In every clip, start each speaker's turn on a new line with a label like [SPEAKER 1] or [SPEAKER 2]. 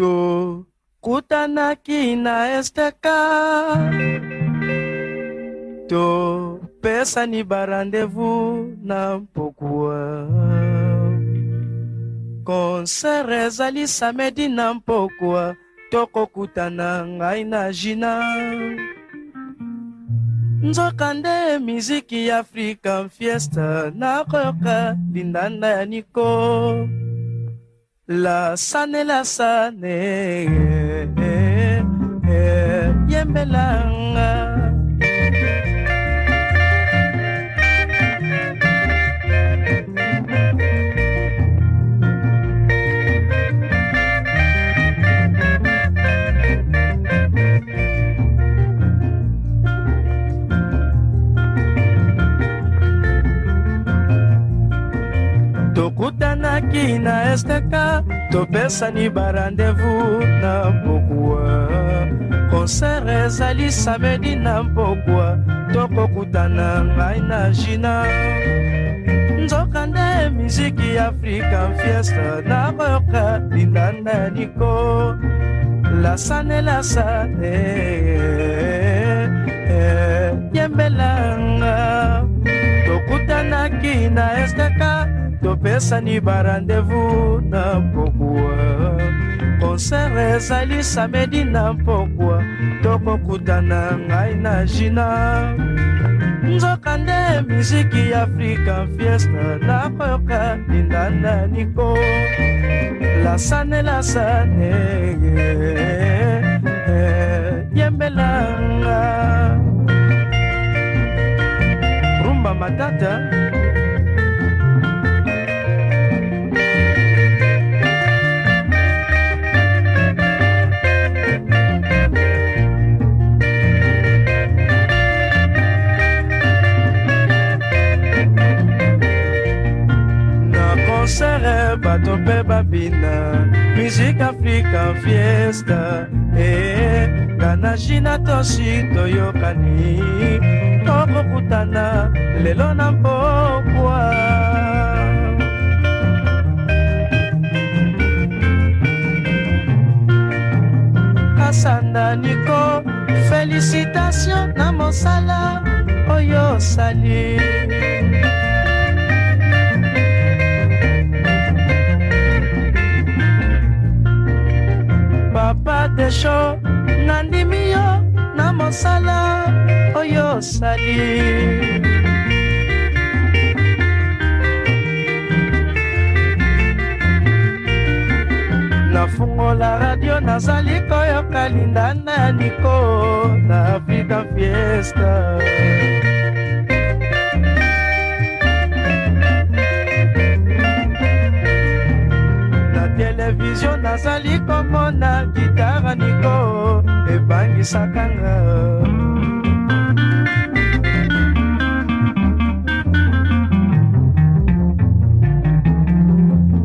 [SPEAKER 1] tokutanaki na stk topesani barandevous na mpokua konsere ezali samedi na mpokua tokokutana ngai na jina nzoka nde miziki ya african fiesta nakoyoka lindanda ya niko Lasane, lasane, yemelanga. Yeah, yeah, yeah, ezalaki na esteka topesani barandevu na mpokwa konsere ezali samedi na mpokwa tokokutana ngai na jina nzoka nde miziki african fiesta nakoyoka lindanda ya niko lasane lasane eh, eh, yembelanga bopesani barandevous na pokwa konsere ezali samedi na pokwa tokokutana ngai na jina nzoka nde miziki ya afrika fiesta nakoyoka linda na niko lasane lasane eh, yembelanga rumba matata bato mpe babina mizika afrika fiesta e eh, nganaji na tosi toyokani tokokutana lelo na mpokwa kasanda niko felicitation na mosala oyo osali kesho nandimi yo na mosala oyo osali nafungola radio nazali koyoka lindana ya niko na afrika fiesta nazali komona gitara niko ebangisaka nga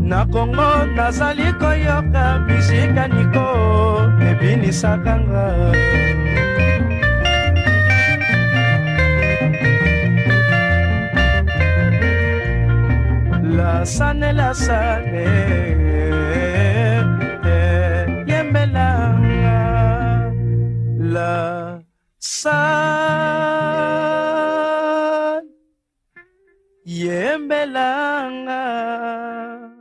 [SPEAKER 1] na kongo nazali koyoka bisika niko ebinisaka nga la sane la sane yembelanga